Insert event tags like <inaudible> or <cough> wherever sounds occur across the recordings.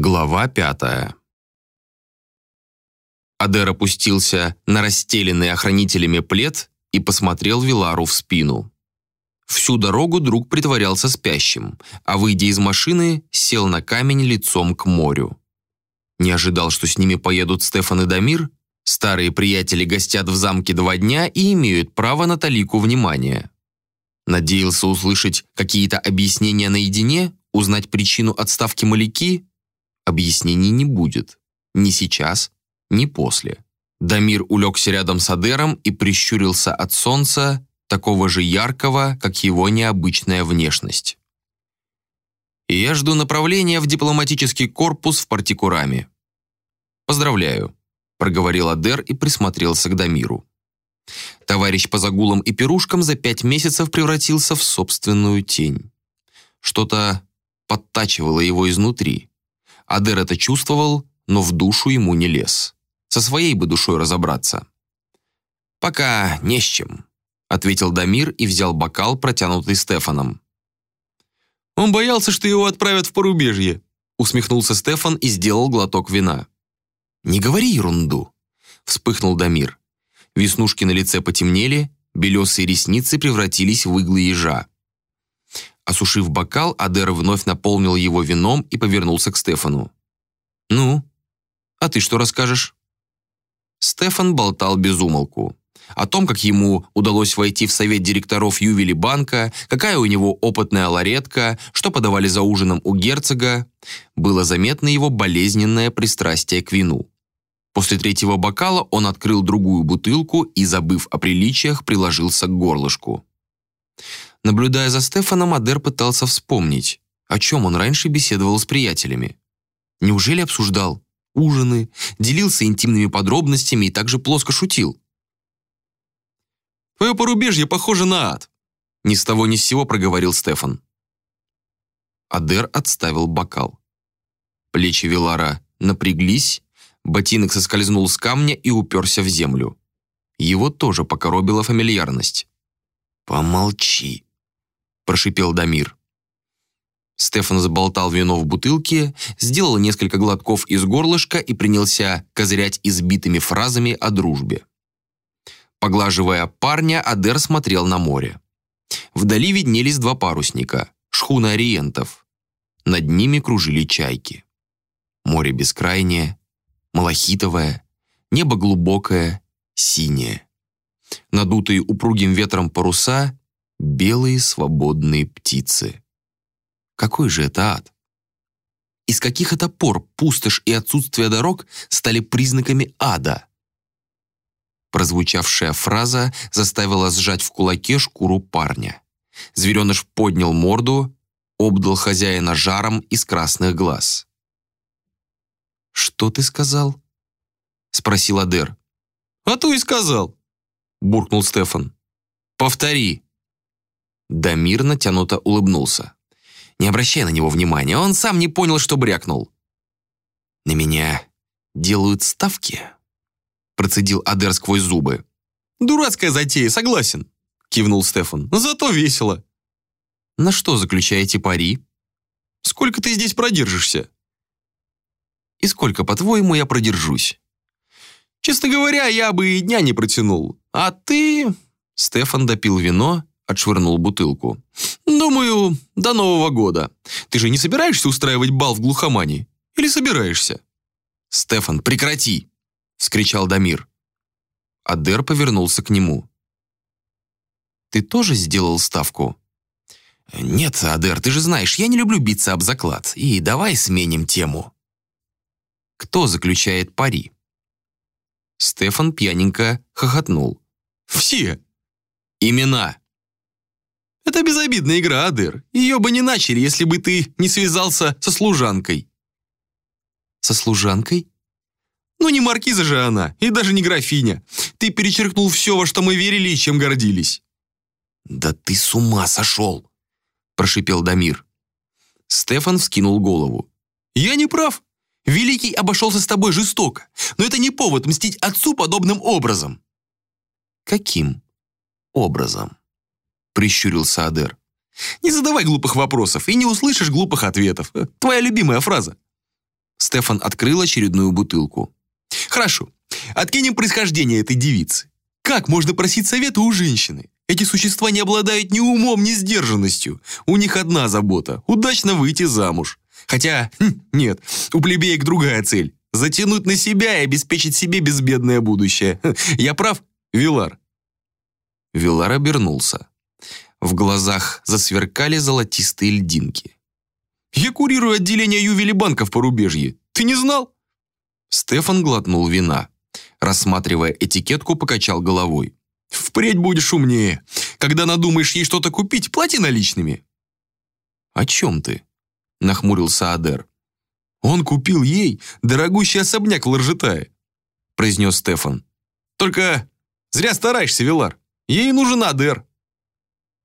Глава пятая. Адер опустился на расстеленный охранителями плед и посмотрел Вилару в спину. Всю дорогу друг притворялся спящим, а, выйдя из машины, сел на камень лицом к морю. Не ожидал, что с ними поедут Стефан и Дамир? Старые приятели гостят в замке два дня и имеют право на талику внимания. Надеялся услышать какие-то объяснения наедине, узнать причину отставки Маляки? Объяснений не будет. Ни сейчас, ни после. Дамир улегся рядом с Адером и прищурился от солнца, такого же яркого, как его необычная внешность. Я жду направления в дипломатический корпус в Партикураме. Поздравляю, проговорил Адер и присмотрелся к Дамиру. Товарищ по загулам и пирушкам за пять месяцев превратился в собственную тень. Что-то подтачивало его изнутри. Адер это чувствовал, но в душу ему не лез. Со своей бы душой разобраться. «Пока не с чем», — ответил Дамир и взял бокал, протянутый Стефаном. «Он боялся, что его отправят в порубежье», — усмехнулся Стефан и сделал глоток вина. «Не говори ерунду», — вспыхнул Дамир. Веснушки на лице потемнели, белесые ресницы превратились в иглы ежа. Осушив бокал, Адер вновь наполнил его вином и повернулся к Стефану. «Ну, а ты что расскажешь?» Стефан болтал без умолку. О том, как ему удалось войти в совет директоров Ювели банка, какая у него опытная ларетка, что подавали за ужином у герцога, было заметно его болезненное пристрастие к вину. После третьего бокала он открыл другую бутылку и, забыв о приличиях, приложился к горлышку. Наблюдая за Стефаном, Адер пытался вспомнить, о чем он раньше беседовал с приятелями. Неужели обсуждал ужины, делился интимными подробностями и также плоско шутил? «Твое порубежье похоже на ад», — ни с того ни с сего проговорил Стефан. Адер отставил бокал. Плечи Вилара напряглись, ботинок соскользнул с камня и уперся в землю. Его тоже покоробила фамильярность. «Помолчи», прошипел Дамир. Стефан заболтал вино в бутылке, сделал несколько глотков из горлышка и принялся козырять избитыми фразами о дружбе. Поглаживая парня, Адер смотрел на море. Вдали виднелись два парусника, шхуна ориентов. Над ними кружили чайки. Море бескрайнее, малахитовое, небо глубокое, синее. Надутые упругим ветром паруса белые свободные птицы. Какой же это ад? Из каких это пор пустошь и отсутствие дорог стали признаками ада? Прозвучавшая фраза заставила сжать в кулаке шкуру парня. Звереныш поднял морду, обдал хозяина жаром из красных глаз. «Что ты сказал?» — спросил Адер. «А то и сказал», — буркнул Стефан. «Повтори», Дамир натянуто улыбнулся. Не обращай на него внимания, он сам не понял, что брякнул. «На меня делают ставки?» Процедил Адер сквозь зубы. «Дурацкая затея, согласен», кивнул Стефан. «Зато весело». «На что заключаете пари?» «Сколько ты здесь продержишься?» «И сколько, по-твоему, я продержусь?» «Честно говоря, я бы и дня не протянул. А ты...» Стефан допил вино отшвырнул бутылку. «Думаю, до Нового года. Ты же не собираешься устраивать бал в глухомании? Или собираешься?» «Стефан, прекрати!» — вскричал Дамир. Адер повернулся к нему. «Ты тоже сделал ставку?» «Нет, Адер, ты же знаешь, я не люблю биться об заклад. И давай сменим тему». «Кто заключает пари?» Стефан пьяненько хохотнул. «Все!» «Имена!» Это безобидная игра, Адыр. Ее бы не начали, если бы ты не связался со служанкой». «Со служанкой?» «Ну не маркиза же она, и даже не графиня. Ты перечеркнул все, во что мы верили и чем гордились». «Да ты с ума сошел!» – прошипел Дамир. Стефан вскинул голову. «Я не прав. Великий обошелся с тобой жестоко, но это не повод мстить отцу подобным образом». «Каким образом?» Прищурился Адер. «Не задавай глупых вопросов и не услышишь глупых ответов. Твоя любимая фраза». Стефан открыл очередную бутылку. «Хорошо. Откинем происхождение этой девицы. Как можно просить совета у женщины? Эти существа не обладают ни умом, ни сдержанностью. У них одна забота – удачно выйти замуж. Хотя, хм, нет, у плебеек другая цель – затянуть на себя и обеспечить себе безбедное будущее. Я прав, Вилар?» Вилар обернулся. В глазах засверкали золотистые льдинки. «Я курирую отделение ювели банка в порубежье. Ты не знал?» Стефан глотнул вина. Рассматривая этикетку, покачал головой. «Впредь будешь умнее. Когда надумаешь ей что-то купить, плати наличными». «О чем ты?» – нахмурился Адер. «Он купил ей дорогущий особняк в Ларжетае», – произнес Стефан. «Только зря стараешься, Вилар. Ей нужен Адер».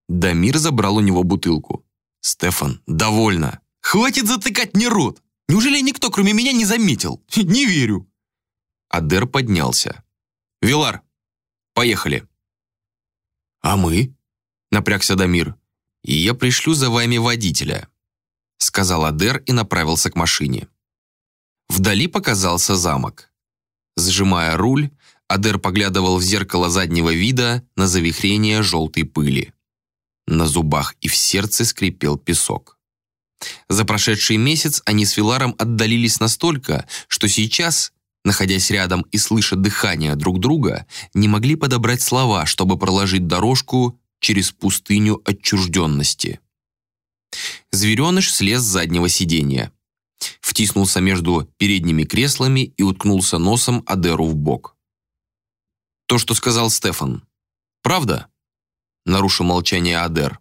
Дамир забрал у него бутылку. «Стефан, довольно». «Хватит затыкать мне рот! Неужели никто, кроме меня, не заметил? <laughs> Не верю!» Адер поднялся. «Вилар, поехали!» «А мы?» — напрягся Дамир. «И я пришлю за вами водителя», — сказал Адер и направился к машине. Вдали показался замок. Сжимая руль, Адер поглядывал в зеркало заднего вида на завихрение желтой пыли. На зубах и в сердце скрипел песок. За прошедший месяц они с Виларом отдалились настолько, что сейчас, находясь рядом и слыша дыхание друг друга, не могли подобрать слова, чтобы проложить дорожку через пустыню отчужденности. Звереныш слез с заднего сиденья. Втиснулся между передними креслами и уткнулся носом Адеру в бок. «То, что сказал Стефан. Правда?» Нарушил молчание Адер.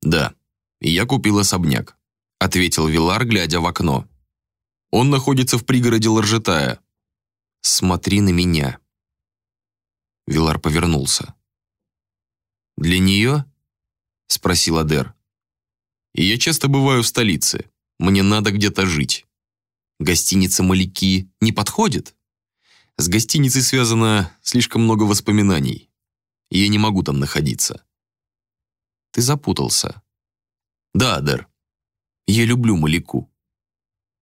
«Да, я купил особняк», — ответил Вилар, глядя в окно. «Он находится в пригороде Ларжетая. Смотри на меня». Вилар повернулся. «Для нее?» — спросил Адер. «Я часто бываю в столице. Мне надо где-то жить. Гостиница «Маяки» не подходит?» С гостиницей связано слишком много воспоминаний. Я не могу там находиться. Ты запутался. Да, Адер. Я люблю Малику.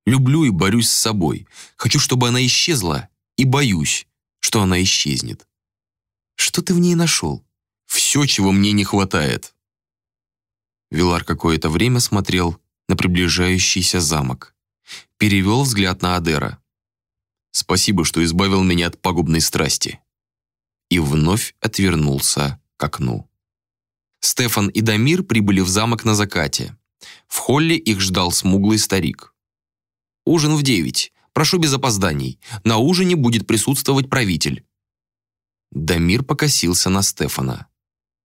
Люблю и борюсь с собой. Хочу, чтобы она исчезла, и боюсь, что она исчезнет. Что ты в ней нашел? Все, чего мне не хватает. Вилар какое-то время смотрел на приближающийся замок. Перевел взгляд на Адера. Спасибо, что избавил меня от пагубной страсти и вновь отвернулся к окну. Стефан и Дамир прибыли в замок на закате. В холле их ждал смуглый старик. «Ужин в девять. Прошу без опозданий. На ужине будет присутствовать правитель». Дамир покосился на Стефана.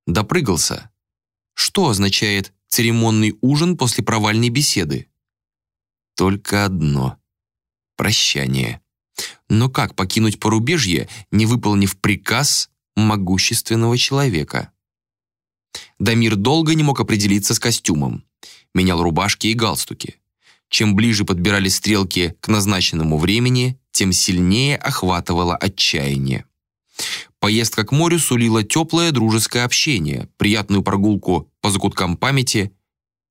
Допрыгался. Что означает церемонный ужин после провальной беседы? Только одно. Прощание. Но как покинуть порубежье, не выполнив приказ могущественного человека? Дамир долго не мог определиться с костюмом. Менял рубашки и галстуки. Чем ближе подбирались стрелки к назначенному времени, тем сильнее охватывало отчаяние. Поездка к морю сулила теплое дружеское общение, приятную прогулку по закуткам памяти,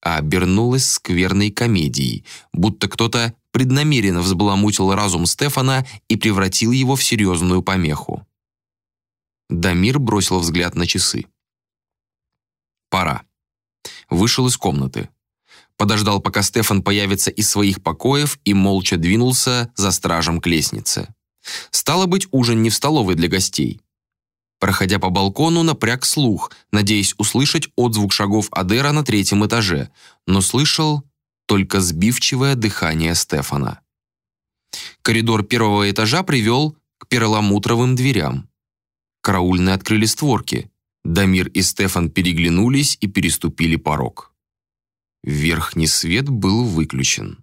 а обернулась скверной комедией, будто кто-то преднамеренно взбаламутил разум Стефана и превратил его в серьезную помеху. Дамир бросил взгляд на часы. «Пора». Вышел из комнаты. Подождал, пока Стефан появится из своих покоев и молча двинулся за стражем к лестнице. Стало быть, ужин не в столовой для гостей. Проходя по балкону, напряг слух, надеясь услышать отзвук шагов Адера на третьем этаже, но слышал только сбивчивое дыхание Стефана. Коридор первого этажа привел к перламутровым дверям. Караульные открыли створки. Дамир и Стефан переглянулись и переступили порог. Верхний свет был выключен.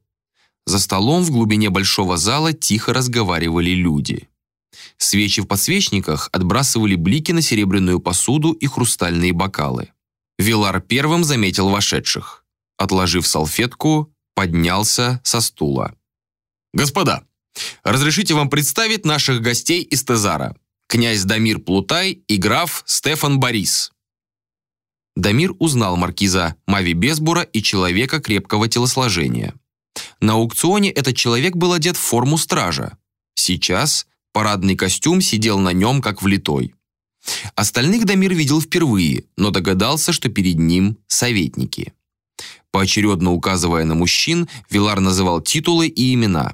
За столом в глубине большого зала тихо разговаривали люди. Свечи в подсвечниках отбрасывали блики на серебряную посуду и хрустальные бокалы. Вилар первым заметил вошедших отложив салфетку, поднялся со стула. «Господа, разрешите вам представить наших гостей из Тезара. Князь Дамир Плутай и граф Стефан Борис». Дамир узнал маркиза Мави Безбура и человека крепкого телосложения. На аукционе этот человек был одет в форму стража. Сейчас парадный костюм сидел на нем как влитой. Остальных Дамир видел впервые, но догадался, что перед ним советники. Поочередно указывая на мужчин, Вилар называл титулы и имена.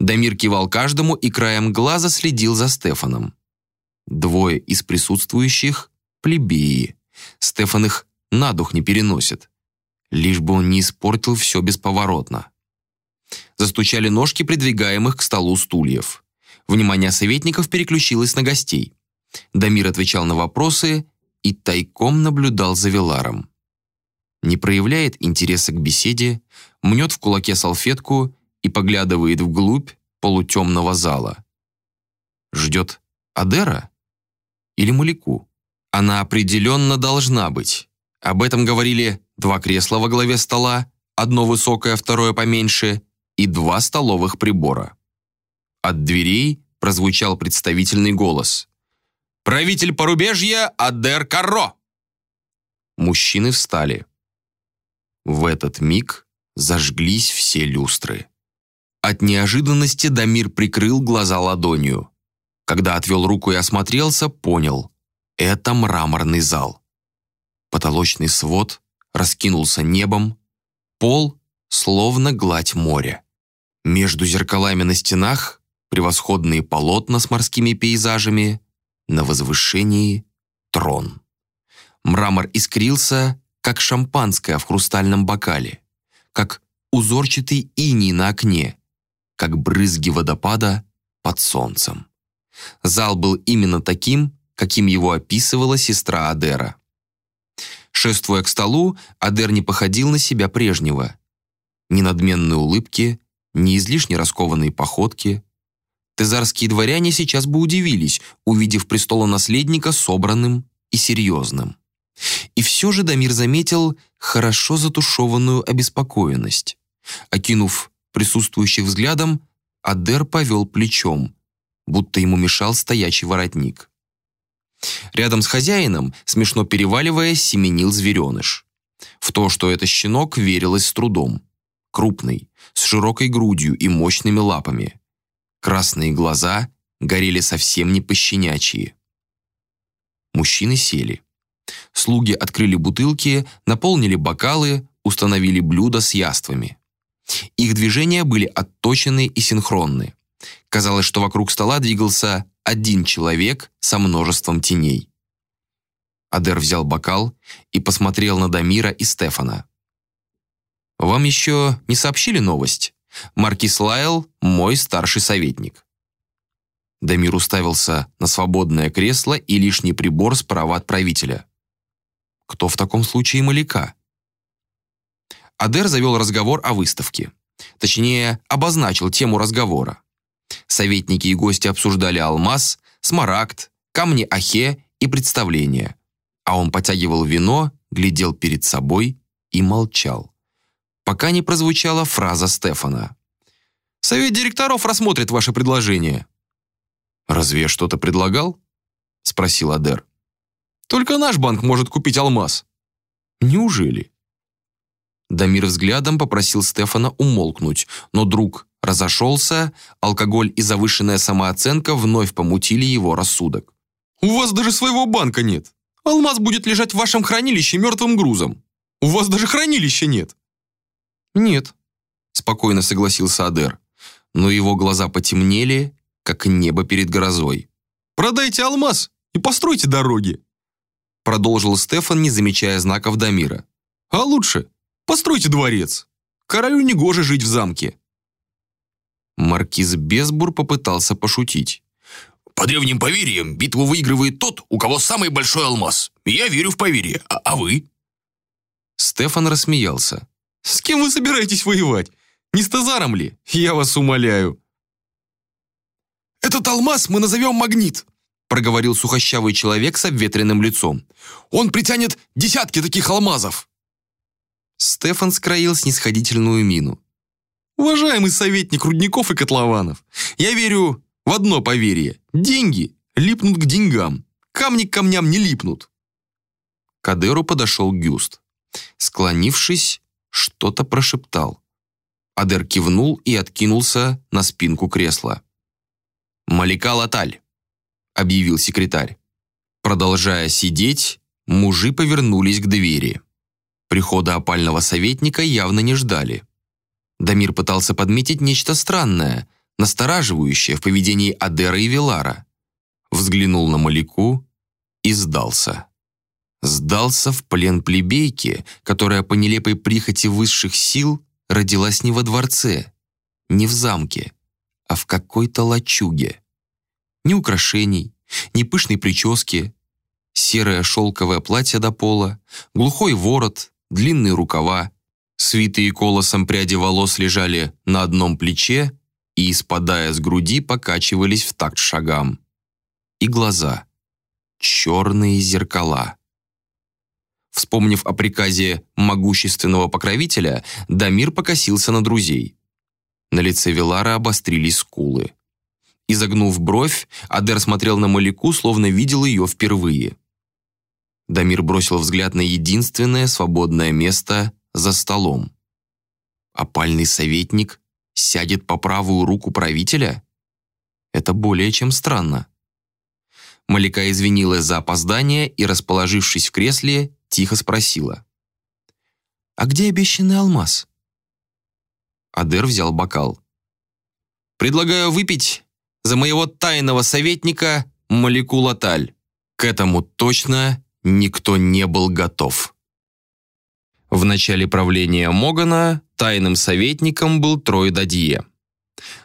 Дамир кивал каждому и краем глаза следил за Стефаном. Двое из присутствующих – плебеи. Стефан их на дух не переносит. Лишь бы он не испортил все бесповоротно. Застучали ножки придвигаемых к столу стульев. Внимание советников переключилось на гостей. Дамир отвечал на вопросы и тайком наблюдал за Веларом. Не проявляет интереса к беседе, мнет в кулаке салфетку и поглядывает вглубь полутемного зала. Ждет Адера или Малику? Она определенно должна быть. Об этом говорили два кресла во главе стола, одно высокое, второе поменьше, и два столовых прибора. От дверей прозвучал представительный голос. «Правитель порубежья Адер Карро!» Мужчины встали. В этот миг зажглись все люстры. От неожиданности Дамир прикрыл глаза ладонью. Когда отвел руку и осмотрелся, понял – это мраморный зал. Потолочный свод раскинулся небом, пол словно гладь моря. Между зеркалами на стенах превосходные полотна с морскими пейзажами, на возвышении трон. Мрамор искрился, как шампанское в хрустальном бокале, как узорчатый иней на окне, как брызги водопада под солнцем. Зал был именно таким, каким его описывала сестра Адера. Шествуя к столу, Адер не походил на себя прежнего. Ни надменной улыбки, ни излишне раскованной походки. Тезарские дворяне сейчас бы удивились, увидев престолонаследника собранным и серьезным. И все же Дамир заметил хорошо затушеванную обеспокоенность. Окинув присутствующих взглядом, Адер повел плечом, будто ему мешал стоячий воротник. Рядом с хозяином, смешно переваливаясь, семенил звереныш. В то, что это щенок, верилось с трудом. Крупный, с широкой грудью и мощными лапами. Красные глаза горели совсем не пощенячьи. Мужчины сели. Слуги открыли бутылки, наполнили бокалы, установили блюда с яствами. Их движения были отточены и синхронны. Казалось, что вокруг стола двигался один человек со множеством теней. Адер взял бокал и посмотрел на Дамира и Стефана. «Вам еще не сообщили новость? Маркис Лайл – мой старший советник». Дамир уставился на свободное кресло и лишний прибор справа от правителя. Кто в таком случае Маляка? Адер завел разговор о выставке. Точнее, обозначил тему разговора. Советники и гости обсуждали алмаз, смарагд, камни ахе и представления. А он потягивал вино, глядел перед собой и молчал. Пока не прозвучала фраза Стефана. «Совет директоров рассмотрит ваше предложение». «Разве я что-то предлагал?» — спросил Адер. «Только наш банк может купить алмаз». «Неужели?» Дамир взглядом попросил Стефана умолкнуть, но друг разошелся, алкоголь и завышенная самооценка вновь помутили его рассудок. «У вас даже своего банка нет. Алмаз будет лежать в вашем хранилище мертвым грузом. У вас даже хранилища нет». «Нет», — спокойно согласился Адер, но его глаза потемнели, как небо перед грозой. «Продайте алмаз и постройте дороги», — продолжил Стефан, не замечая знаков Дамира. «А лучше Постройте дворец. Королю негоже жить в замке». Маркиз Безбур попытался пошутить. «По древним поверьям, битву выигрывает тот, у кого самый большой алмаз. Я верю в поверье. А, а вы?» Стефан рассмеялся. «С кем вы собираетесь воевать? Не с Тазаром ли? Я вас умоляю». «Этот алмаз мы назовем магнит», проговорил сухощавый человек с обветренным лицом. «Он притянет десятки таких алмазов». Стефан скроил снисходительную мину. «Уважаемый советник рудников и котлованов, я верю в одно поверье. Деньги липнут к деньгам, камни к камням не липнут». К Адеру подошел Гюст. Склонившись, что-то прошептал. Адер кивнул и откинулся на спинку кресла. «Малика Латаль», — объявил секретарь. Продолжая сидеть, мужи повернулись к двери. Прихода опального советника явно не ждали. Дамир пытался подметить нечто странное, настораживающее в поведении Адера и Вилара. Взглянул на Малику и сдался. Сдался в плен плебейки, которая по нелепой прихоти высших сил родилась не во дворце, не в замке, а в какой-то лачуге. Ни украшений, ни пышной прически, серое шелковое платье до пола, глухой ворот, длинные рукава, свитые колосом пряди волос лежали на одном плече и, спадая с груди, покачивались в такт шагам. И глаза. Черные зеркала. Вспомнив о приказе могущественного покровителя, Дамир покосился на друзей. На лице Вилара обострились скулы. Изогнув бровь, Адер смотрел на Малику, словно видел ее впервые. Дамир бросил взгляд на единственное свободное место за столом. Опальный советник сядет по правую руку правителя? Это более чем странно. Малика извинилась за опоздание и, расположившись в кресле, тихо спросила. «А где обещанный алмаз?» Адер взял бокал. «Предлагаю выпить за моего тайного советника Малику Латаль. К этому точно никто не был готов». В начале правления Могана тайным советником был Трой Дадье.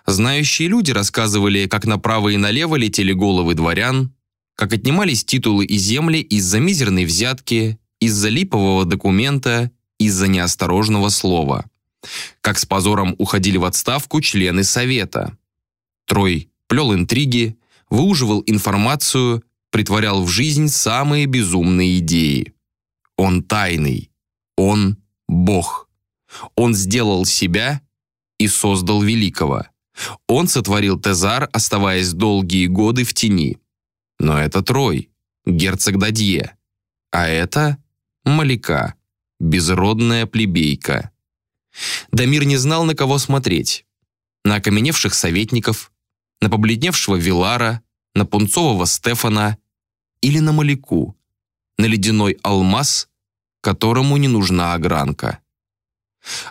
Знающие люди рассказывали, как направо и налево летели головы дворян, как отнимались титулы и земли из-за мизерной взятки, из-за липового документа, из-за неосторожного слова. Как с позором уходили в отставку члены Совета. Трой плел интриги, выуживал информацию, притворял в жизнь самые безумные идеи. Он тайный. Он Бог. Он сделал себя и создал великого. Он сотворил Тезар, оставаясь долгие годы в тени. Но это Трой, герцог Дадье. А это Малика, безродная плебейка. Дамир не знал, на кого смотреть. На окаменевших советников, на побледневшего Вилара, на пунцового Стефана или на Малику, на ледяной алмаз, которому не нужна огранка.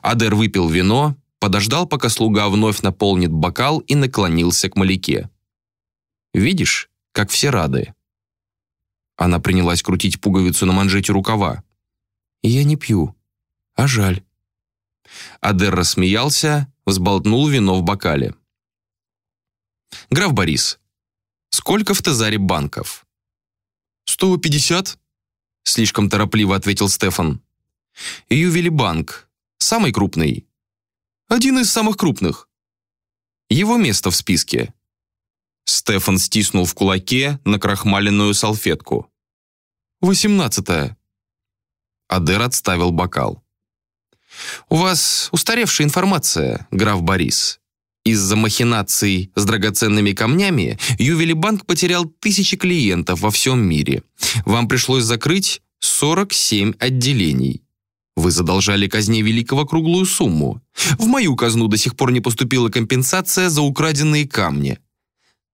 Адер выпил вино, подождал, пока слуга вновь наполнит бокал и наклонился к Малике. «Видишь, как все рады?» Она принялась крутить пуговицу на манжете рукава. «Я не пью. А жаль». Адер рассмеялся, взболтнул вино в бокале. «Граф Борис, сколько в Тезаре банков?» «Сто пятьдесят?» Слишком торопливо ответил Стефан. «Ювелибанк. Самый крупный?» «Один из самых крупных». «Его место в списке?» Стефан стиснул в кулаке на крахмаленную салфетку. «Восемнадцатая». Адер отставил бокал. «У вас устаревшая информация, граф Борис. Из-за махинаций с драгоценными камнями Ювелибанк потерял тысячи клиентов во всем мире. Вам пришлось закрыть 47 отделений. Вы задолжали казне Великого круглую сумму. В мою казну до сих пор не поступила компенсация за украденные камни.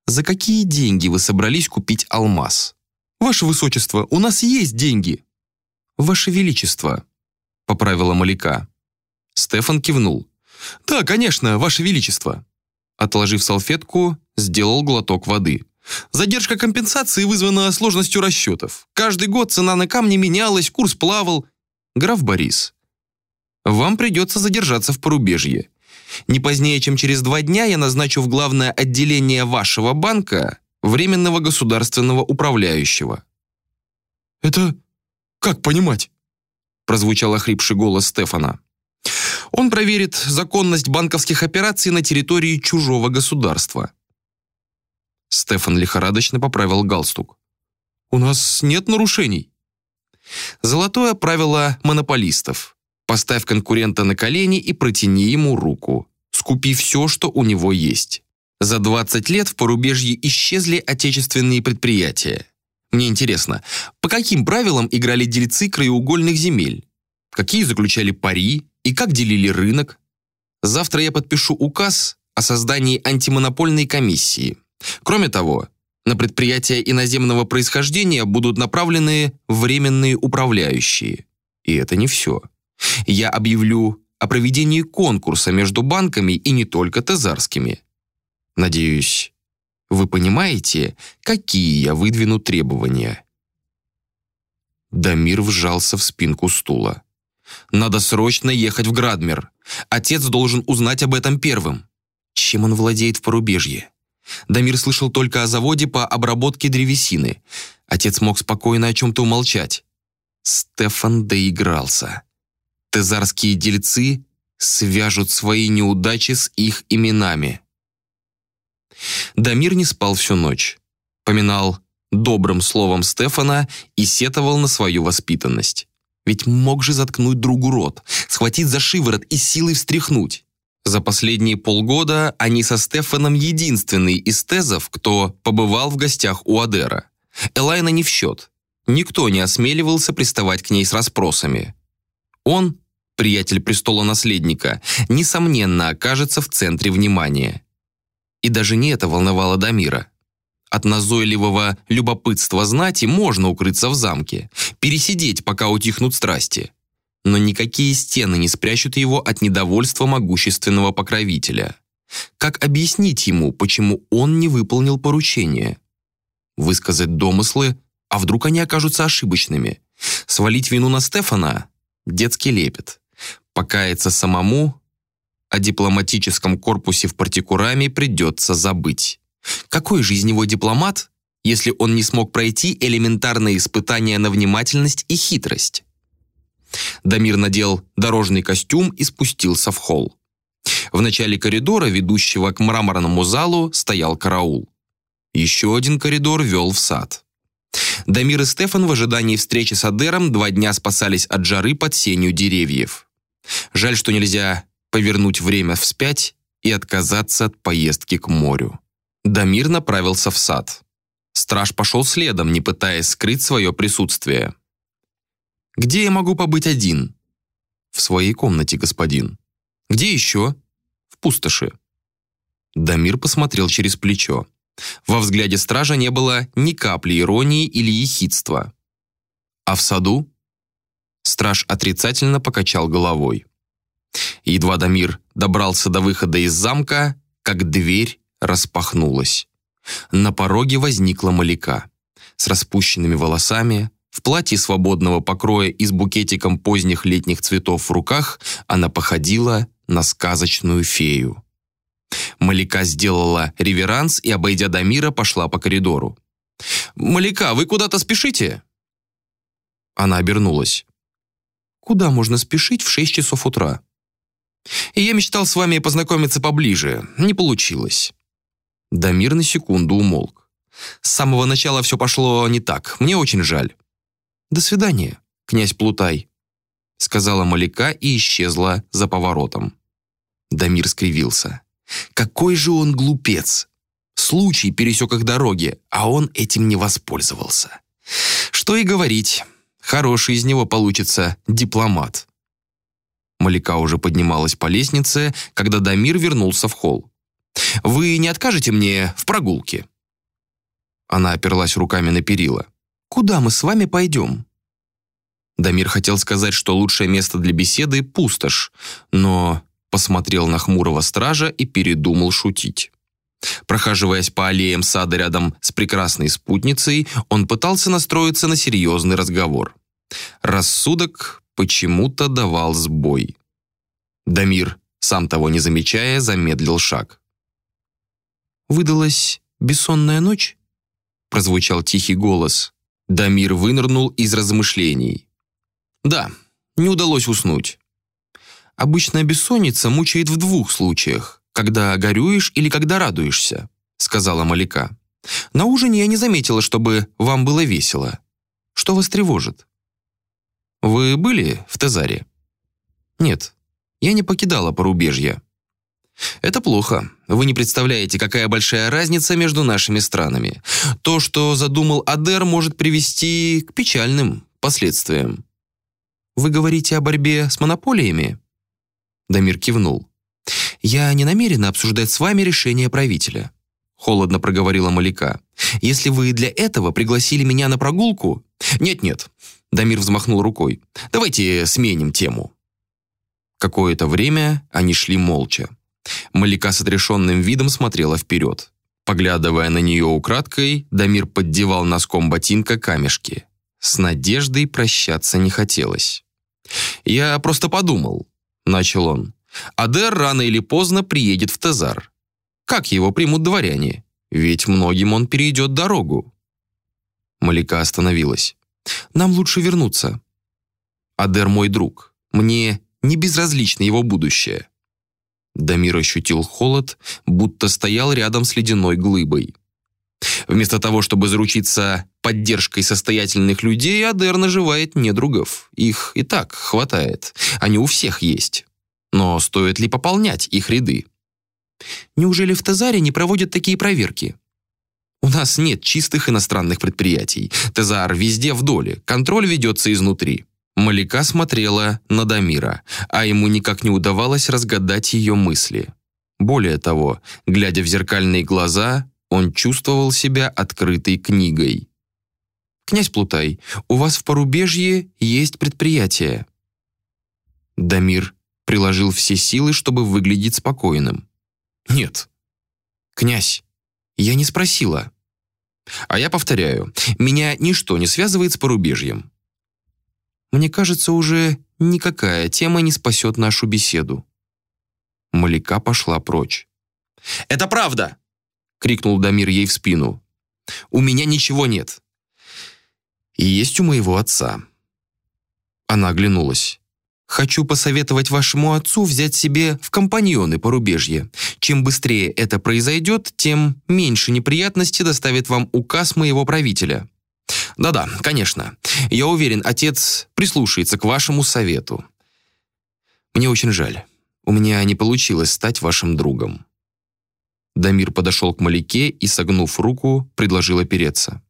За какие деньги вы собрались купить алмаз? Ваше Высочество, у нас есть деньги. Ваше Величество, поправила Малика. Стефан кивнул. «Да, конечно, Ваше Величество». Отложив салфетку, сделал глоток воды. «Задержка компенсации вызвана сложностью расчетов. Каждый год цена на камни менялась, курс плавал. Граф Борис, вам придется задержаться в порубежье. Не позднее, чем через два дня я назначу в главное отделение вашего банка временного государственного управляющего». «Это как понимать?» прозвучал охрипший голос Стефана. Он проверит законность банковских операций на территории чужого государства. Стефан лихорадочно поправил галстук. «У нас нет нарушений». Золотое правило монополистов. Поставь конкурента на колени и протяни ему руку. Скупи все, что у него есть. За 20 лет в порубежье исчезли отечественные предприятия. Мне интересно, по каким правилам играли дельцы краеугольных земель? Какие заключали пари, и как делили рынок? Завтра я подпишу указ о создании антимонопольной комиссии. Кроме того, на предприятия иноземного происхождения будут направлены временные управляющие. И это не все. Я объявлю о проведении конкурса между банками и не только тезарскими. Надеюсь, вы понимаете, какие я выдвину требования?» Дамир вжался в спинку стула. «Надо срочно ехать в Градмер. Отец должен узнать об этом первым. Чем он владеет в порубежье?» Дамир слышал только о заводе по обработке древесины. Отец мог спокойно о чем-то умолчать. Стефан доигрался. Тезарские дельцы свяжут свои неудачи с их именами. Дамир не спал всю ночь. Поминал добрым словом Стефана и сетовал на свою воспитанность. Ведь мог же заткнуть другу рот, схватить за шиворот и силой встряхнуть. За последние полгода они со Стефаном единственный из тезов, кто побывал в гостях у Адера. Элайна не в счет. Никто не осмеливался приставать к ней с расспросами. Он, приятель престола-наследника, несомненно окажется в центре внимания. И даже не это волновало Дамира. От назойливого любопытства знати можно укрыться в замке, пересидеть, пока утихнут страсти. Но никакие стены не спрячут его от недовольства могущественного покровителя. Как объяснить ему, почему он не выполнил поручение? Высказать домыслы, а вдруг они окажутся ошибочными? Свалить вину на Стефана? Детский лепет. Покаяться самому о дипломатическом корпусе в партикураме придется забыть. Какой же дипломат, если он не смог пройти элементарные испытания на внимательность и хитрость? Дамир надел дорожный костюм и спустился в холл. В начале коридора, ведущего к мраморному залу, стоял караул. Еще один коридор вел в сад. Дамир и Стефан в ожидании встречи с Адером два дня спасались от жары под сенью деревьев. Жаль, что нельзя повернуть время вспять и отказаться от поездки к морю. Дамир направился в сад. Страж пошел следом, не пытаясь скрыть свое присутствие. «Где я могу побыть один?» «В своей комнате, господин». «Где еще?» «В пустоши». Дамир посмотрел через плечо. Во взгляде стража не было ни капли иронии или ехидства. «А в саду?» Страж отрицательно покачал головой. Едва Дамир добрался до выхода из замка, как дверь распахнулась. На пороге возникла Маляка. С распущенными волосами, в платье свободного покроя и с букетиком поздних летних цветов в руках она походила на сказочную фею. Маляка сделала реверанс и, обойдя Дамира, пошла по коридору. «Маляка, вы куда-то спешите?» Она обернулась. «Куда можно спешить в шесть часов утра?» Я мечтал с вами познакомиться поближе. Не получилось». Дамир на секунду умолк. «С самого начала все пошло не так. Мне очень жаль». «До свидания, князь Плутай», — сказала Маляка и исчезла за поворотом. Дамир скривился. «Какой же он глупец! Случай пересек их дороги, а он этим не воспользовался. Что и говорить, хороший из него получится дипломат». Малика уже поднималась по лестнице, когда Дамир вернулся в холл. «Вы не откажете мне в прогулке?» Она оперлась руками на перила. «Куда мы с вами пойдем?» Дамир хотел сказать, что лучшее место для беседы – пустошь, но посмотрел на хмурого стража и передумал шутить. Прохаживаясь по аллеям сада рядом с прекрасной спутницей, он пытался настроиться на серьезный разговор. Рассудок почему-то давал сбой. Дамир, сам того не замечая, замедлил шаг. «Выдалась бессонная ночь?» прозвучал тихий голос. Дамир вынырнул из размышлений. «Да, не удалось уснуть. Обычная бессонница мучает в двух случаях, когда горюешь или когда радуешься», сказала Малика. «На ужине я не заметила, чтобы вам было весело. Что вас тревожит?» Вы были в Тезаре? Нет, я не покидала порубежье. Это плохо. Вы не представляете, какая большая разница между нашими странами. То, что задумал Адер, может привести к печальным последствиям. Вы говорите о борьбе с монополиями? Дамир кивнул. «Я не намерена обсуждать с вами решение правителя», — холодно проговорила Маляка. «Если вы для этого пригласили меня на прогулку...» «Нет-нет», — Дамир взмахнул рукой. «Давайте сменим тему». Какое-то время они шли молча. Маляка с отрешенным видом смотрела вперед. Поглядывая на нее украдкой, Дамир поддевал носком ботинка камешки. С надеждой прощаться не хотелось. «Я просто подумал», — начал он. «Адер рано или поздно приедет в Тезар. Как его примут дворяне? Ведь многим он перейдет дорогу». Малика остановилась. «Нам лучше вернуться. Адер мой друг. Мне не безразлично его будущее». Дамир ощутил холод, будто стоял рядом с ледяной глыбой. Вместо того, чтобы заручиться поддержкой состоятельных людей, Адер наживает недругов. Их и так хватает. Они у всех есть. Но стоит ли пополнять их ряды? Неужели в Тезаре не проводят такие проверки? У нас нет чистых иностранных предприятий. Тезар везде в доле, контроль ведется изнутри. Малика смотрела на Дамира, а ему никак не удавалось разгадать ее мысли. Более того, глядя в зеркальные глаза, он чувствовал себя открытой книгой. «Князь Плутай, у вас в порубежье есть предприятие». Дамир приложил все силы, чтобы выглядеть спокойным. «Нет». «Князь, я не спросила». «А я повторяю, меня ничто не связывает с порубежьем. Мне кажется, уже никакая тема не спасет нашу беседу». Малика пошла прочь. «Это правда!» — крикнул Дамир ей в спину. «У меня ничего нет. И есть у моего отца». Она оглянулась. «Хочу посоветовать вашему отцу взять себе в компаньоны порубежье. Чем быстрее это произойдет, тем меньше неприятностей доставит вам указ моего правителя. Да-да, конечно. Я уверен, отец прислушается к вашему совету. Мне очень жаль. У меня не получилось стать вашим другом». Дамир подошел к Маляке и, согнув руку, предложил опереться.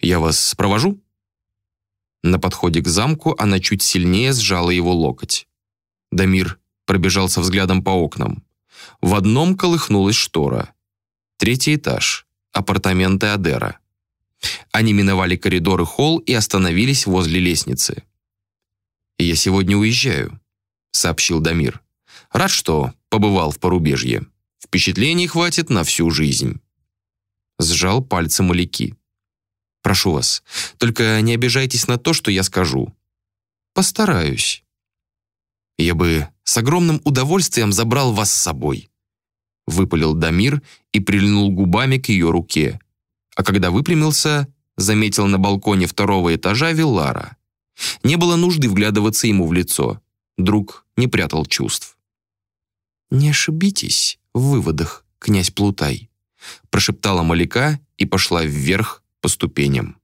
«Я вас провожу?» На подходе к замку она чуть сильнее сжала его локоть. Дамир пробежался взглядом по окнам. В одном колыхнулась штора. Третий этаж. Апартаменты Адера. Они миновали коридор и холл и остановились возле лестницы. «Я сегодня уезжаю», — сообщил Дамир. «Рад, что побывал в порубежье. Впечатлений хватит на всю жизнь». Сжал пальцы Маляки. «Прошу вас, только не обижайтесь на то, что я скажу». «Постараюсь». «Я бы с огромным удовольствием забрал вас с собой», — выпалил Дамир и прильнул губами к ее руке, а когда выпрямился, заметил на балконе второго этажа Виллара. Не было нужды вглядываться ему в лицо. Друг не прятал чувств. «Не ошибитесь в выводах, князь Плутай», прошептала Маляка и пошла вверх по ступеням.